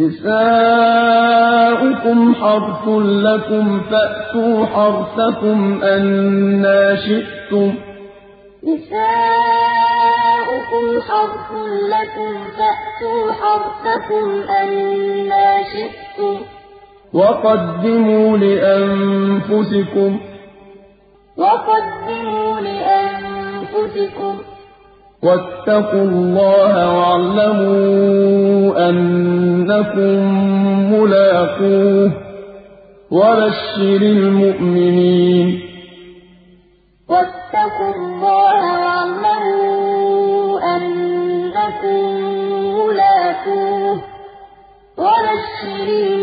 نِسَاؤُكُمْ حَرْثٌ لَّكُمْ فَأْتُوا حَرْثَكُمْ أَنَّىٰ شِئْتُمْ. نِسَاؤُكُمْ حَرْثٌ لَّكُمْ فَأْتُوا حَرْثَكُمْ أَنَّىٰ شِئْتُمْ ۖ. وَقَدِّمُوا لِأَنفُسِكُمْ ۚ. وَاتَّقُوا اللَّهَ وَاعْلَمُوا أَنَّكُم مُّلَاقُوهُ ۗ وَبَشِّرِ الْمُؤْمِنِينَ وَاتَّقُوا اللَّهَ وَاعْلَمُوا أَنَّكُم مُّلَاقُوهُ ۗ وَبَشِّرِ الْمُؤْمِنِينَ